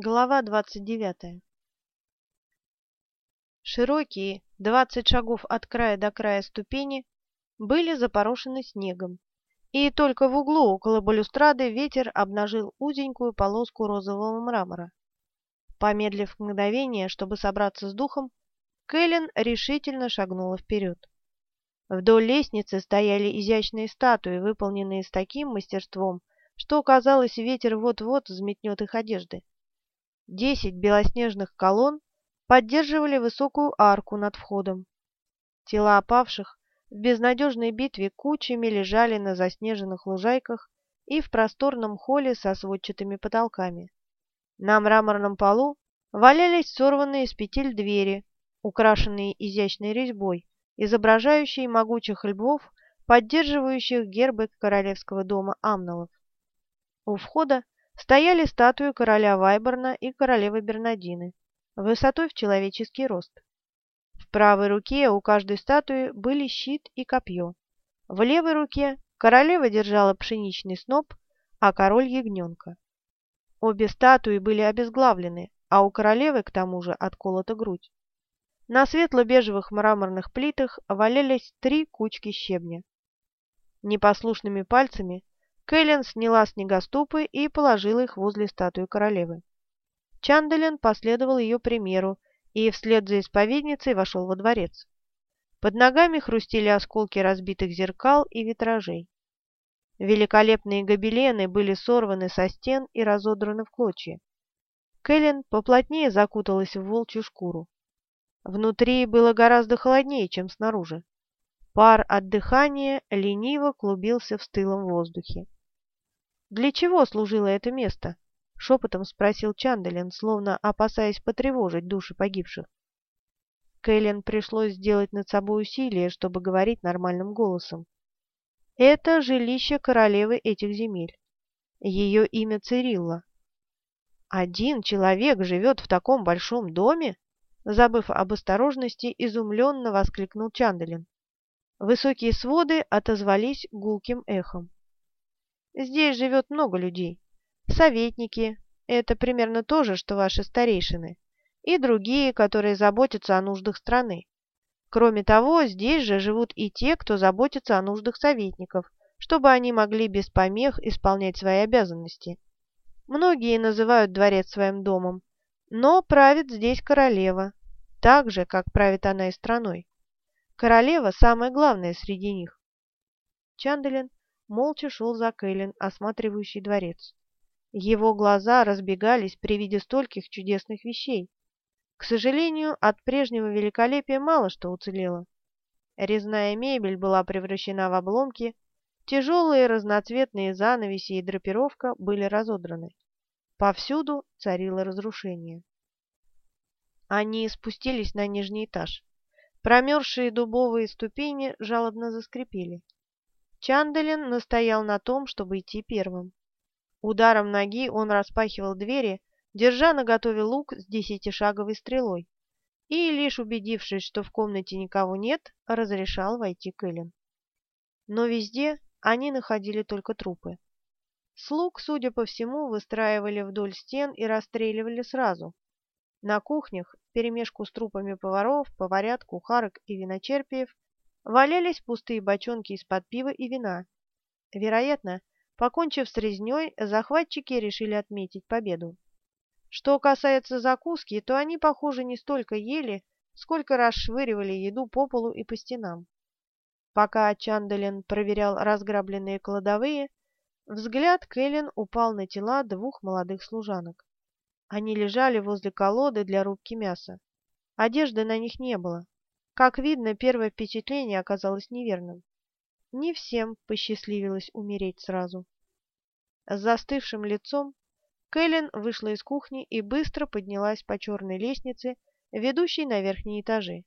Глава двадцать девятая Широкие, двадцать шагов от края до края ступени, были запорошены снегом, и только в углу около балюстрады ветер обнажил узенькую полоску розового мрамора. Помедлив мгновение, чтобы собраться с духом, Кэлен решительно шагнула вперед. Вдоль лестницы стояли изящные статуи, выполненные с таким мастерством, что, казалось, ветер вот-вот взметнет их одежды. Десять белоснежных колонн поддерживали высокую арку над входом. Тела опавших в безнадежной битве кучами лежали на заснеженных лужайках и в просторном холле со сводчатыми потолками. На мраморном полу валялись сорванные с петель двери, украшенные изящной резьбой, изображающей могучих львов, поддерживающих гербы королевского дома Амналов. У входа стояли статуи короля Вайборна и королевы Бернадины, высотой в человеческий рост. В правой руке у каждой статуи были щит и копье. В левой руке королева держала пшеничный сноп, а король – ягненка. Обе статуи были обезглавлены, а у королевы, к тому же, отколота грудь. На светло-бежевых мраморных плитах валялись три кучки щебня. Непослушными пальцами Кэлен сняла снегоступы и положила их возле статуи королевы. Чанделин последовал ее примеру и вслед за исповедницей вошел во дворец. Под ногами хрустели осколки разбитых зеркал и витражей. Великолепные гобелены были сорваны со стен и разодраны в клочья. Кэлен поплотнее закуталась в волчью шкуру. Внутри было гораздо холоднее, чем снаружи. Пар от дыхания лениво клубился в стылом воздухе. «Для чего служило это место?» — шепотом спросил Чанделин, словно опасаясь потревожить души погибших. Кэлен пришлось сделать над собой усилие, чтобы говорить нормальным голосом. «Это жилище королевы этих земель. Ее имя Цирилла. Один человек живет в таком большом доме?» Забыв об осторожности, изумленно воскликнул Чанделин. Высокие своды отозвались гулким эхом. Здесь живет много людей. Советники – это примерно то же, что ваши старейшины. И другие, которые заботятся о нуждах страны. Кроме того, здесь же живут и те, кто заботится о нуждах советников, чтобы они могли без помех исполнять свои обязанности. Многие называют дворец своим домом, но правит здесь королева, так же, как правит она и страной. Королева – самое главное среди них. Чанделин молча шел за Кэлен, осматривающий дворец. Его глаза разбегались при виде стольких чудесных вещей. К сожалению, от прежнего великолепия мало что уцелело. Резная мебель была превращена в обломки, тяжелые разноцветные занавеси и драпировка были разодраны. Повсюду царило разрушение. Они спустились на нижний этаж. Промерзшие дубовые ступени жалобно заскрипели. Чанделин настоял на том, чтобы идти первым. Ударом ноги он распахивал двери, держа наготове лук с десятишаговой стрелой, и, лишь убедившись, что в комнате никого нет, разрешал войти Кэлен. Но везде они находили только трупы. Слуг, судя по всему, выстраивали вдоль стен и расстреливали сразу. На кухнях, вперемешку с трупами поваров, поварят, кухарок и виночерпиев, валялись пустые бочонки из-под пива и вина. Вероятно, покончив с резней, захватчики решили отметить победу. Что касается закуски, то они, похоже, не столько ели, сколько расшвыривали еду по полу и по стенам. Пока Чандалин проверял разграбленные кладовые, взгляд Кэлен упал на тела двух молодых служанок. Они лежали возле колоды для рубки мяса. Одежды на них не было. Как видно, первое впечатление оказалось неверным. Не всем посчастливилось умереть сразу. С застывшим лицом Кэлен вышла из кухни и быстро поднялась по черной лестнице, ведущей на верхние этажи.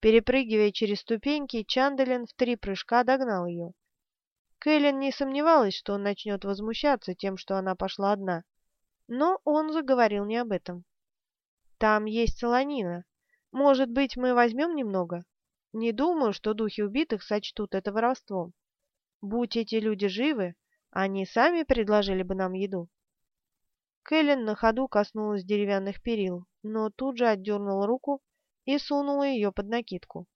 Перепрыгивая через ступеньки, Чанделин в три прыжка догнал ее. Кэлен не сомневалась, что он начнет возмущаться тем, что она пошла одна. Но он заговорил не об этом. «Там есть солонина. Может быть, мы возьмем немного? Не думаю, что духи убитых сочтут это воровством. Будь эти люди живы, они сами предложили бы нам еду». Кэлен на ходу коснулась деревянных перил, но тут же отдернула руку и сунула ее под накидку.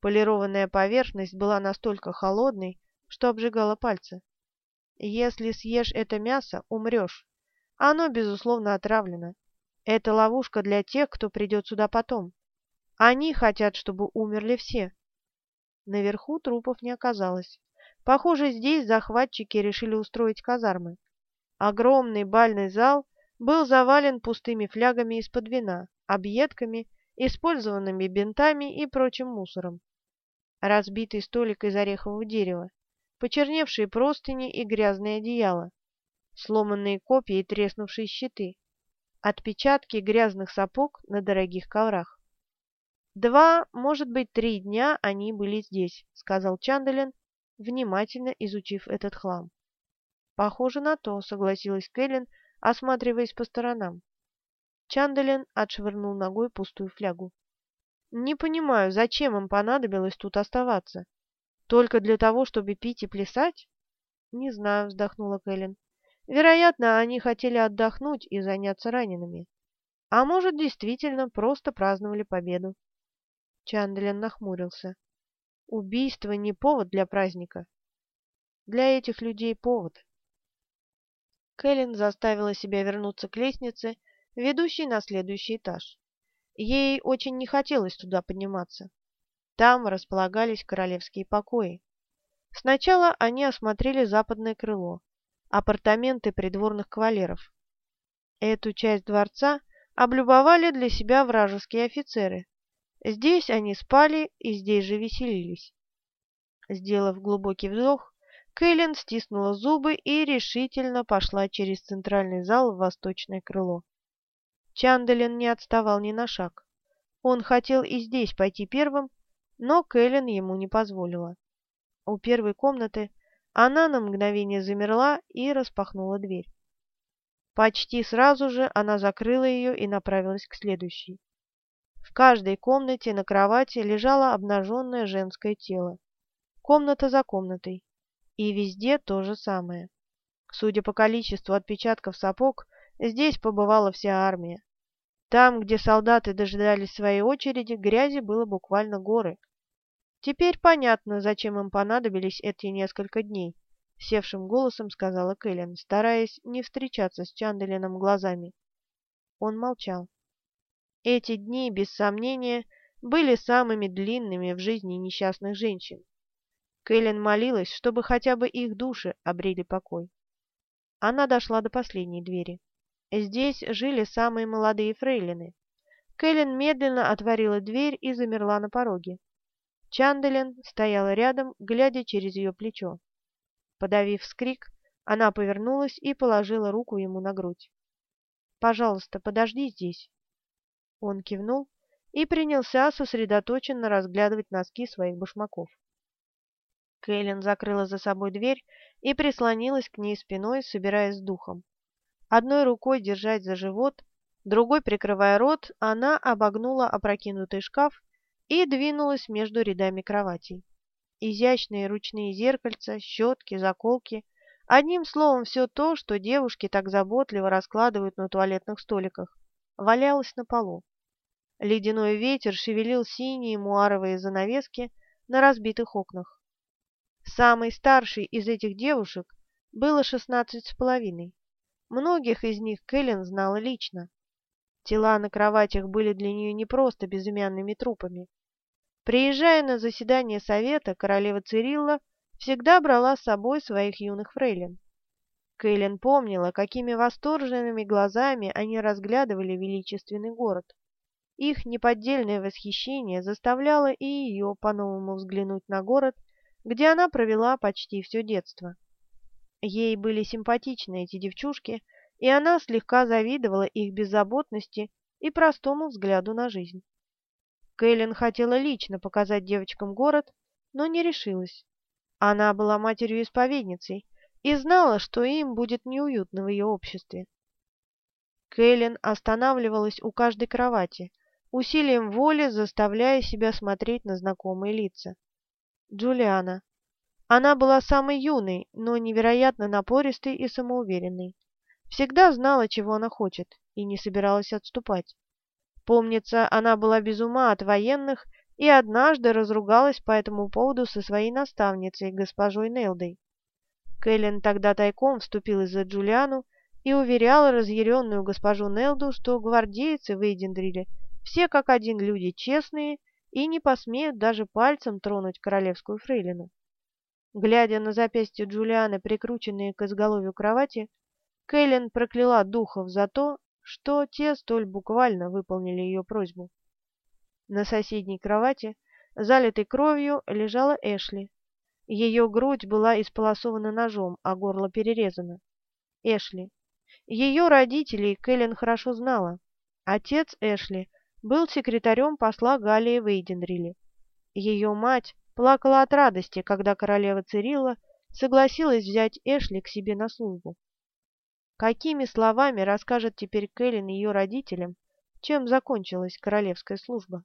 Полированная поверхность была настолько холодной, что обжигала пальцы. Если съешь это мясо, умрешь. Оно, безусловно, отравлено. Это ловушка для тех, кто придет сюда потом. Они хотят, чтобы умерли все. Наверху трупов не оказалось. Похоже, здесь захватчики решили устроить казармы. Огромный бальный зал был завален пустыми флягами из-под вина, объедками, использованными бинтами и прочим мусором. Разбитый столик из орехового дерева, почерневшие простыни и грязные одеяла, сломанные копья и треснувшие щиты, отпечатки грязных сапог на дорогих коврах. «Два, может быть, три дня они были здесь», — сказал Чандалин, внимательно изучив этот хлам. «Похоже на то», — согласилась Кэлен, осматриваясь по сторонам. Чандалин отшвырнул ногой пустую флягу. «Не понимаю, зачем им понадобилось тут оставаться? Только для того, чтобы пить и плясать?» «Не знаю», — вздохнула Кэлен. «Вероятно, они хотели отдохнуть и заняться ранеными. А может, действительно, просто праздновали победу». Чандлин нахмурился. Убийство не повод для праздника. Для этих людей повод. Кэлен заставила себя вернуться к лестнице, ведущей на следующий этаж. Ей очень не хотелось туда подниматься. Там располагались королевские покои. Сначала они осмотрели западное крыло, апартаменты придворных кавалеров. Эту часть дворца облюбовали для себя вражеские офицеры, Здесь они спали и здесь же веселились. Сделав глубокий вдох, Кэлен стиснула зубы и решительно пошла через центральный зал в восточное крыло. Чанделин не отставал ни на шаг. Он хотел и здесь пойти первым, но Кэлен ему не позволила. У первой комнаты она на мгновение замерла и распахнула дверь. Почти сразу же она закрыла ее и направилась к следующей. В каждой комнате на кровати лежало обнаженное женское тело. Комната за комнатой. И везде то же самое. Судя по количеству отпечатков сапог, здесь побывала вся армия. Там, где солдаты дожидались своей очереди, грязи было буквально горы. Теперь понятно, зачем им понадобились эти несколько дней, — севшим голосом сказала Кэлен, стараясь не встречаться с Чанделином глазами. Он молчал. Эти дни, без сомнения, были самыми длинными в жизни несчастных женщин. Кэлен молилась, чтобы хотя бы их души обрели покой. Она дошла до последней двери. Здесь жили самые молодые фрейлины. Кэлен медленно отворила дверь и замерла на пороге. Чанделен стояла рядом, глядя через ее плечо. Подавив скрик, она повернулась и положила руку ему на грудь. «Пожалуйста, подожди здесь». Он кивнул и принялся сосредоточенно разглядывать носки своих башмаков. Кэлен закрыла за собой дверь и прислонилась к ней спиной, собираясь с духом. Одной рукой держать за живот, другой прикрывая рот, она обогнула опрокинутый шкаф и двинулась между рядами кроватей. Изящные ручные зеркальца, щетки, заколки — Одним словом, все то, что девушки так заботливо раскладывают на туалетных столиках валялась на полу. Ледяной ветер шевелил синие муаровые занавески на разбитых окнах. Самой старшей из этих девушек было шестнадцать с половиной. Многих из них Кэлен знала лично. Тела на кроватях были для нее не просто безымянными трупами. Приезжая на заседание совета, королева Цирилла всегда брала с собой своих юных фрейлин. Кэлен помнила, какими восторженными глазами они разглядывали величественный город. Их неподдельное восхищение заставляло и ее по-новому взглянуть на город, где она провела почти все детство. Ей были симпатичны эти девчушки, и она слегка завидовала их беззаботности и простому взгляду на жизнь. Кэлен хотела лично показать девочкам город, но не решилась. Она была матерью-исповедницей, и знала, что им будет неуютно в ее обществе. Кэлен останавливалась у каждой кровати, усилием воли заставляя себя смотреть на знакомые лица. Джулиана. Она была самой юной, но невероятно напористой и самоуверенной. всегда знала, чего она хочет, и не собиралась отступать. Помнится, она была без ума от военных и однажды разругалась по этому поводу со своей наставницей, госпожой Нелдой. Кэлен тогда тайком вступилась за Джулиану и уверяла разъяренную госпожу Нелду, что гвардейцы в Эйдендриле все как один люди честные и не посмеют даже пальцем тронуть королевскую фрейлину. Глядя на запястье Джулианы, прикрученные к изголовью кровати, Кэлен прокляла духов за то, что те столь буквально выполнили ее просьбу. На соседней кровати, залитой кровью, лежала Эшли. Ее грудь была исполосована ножом, а горло перерезано. Эшли. Ее родителей Кэлен хорошо знала. Отец Эшли был секретарем посла Галии в Эйденриле. Ее мать плакала от радости, когда королева Цирилла согласилась взять Эшли к себе на службу. Какими словами расскажет теперь Кэлен ее родителям, чем закончилась королевская служба?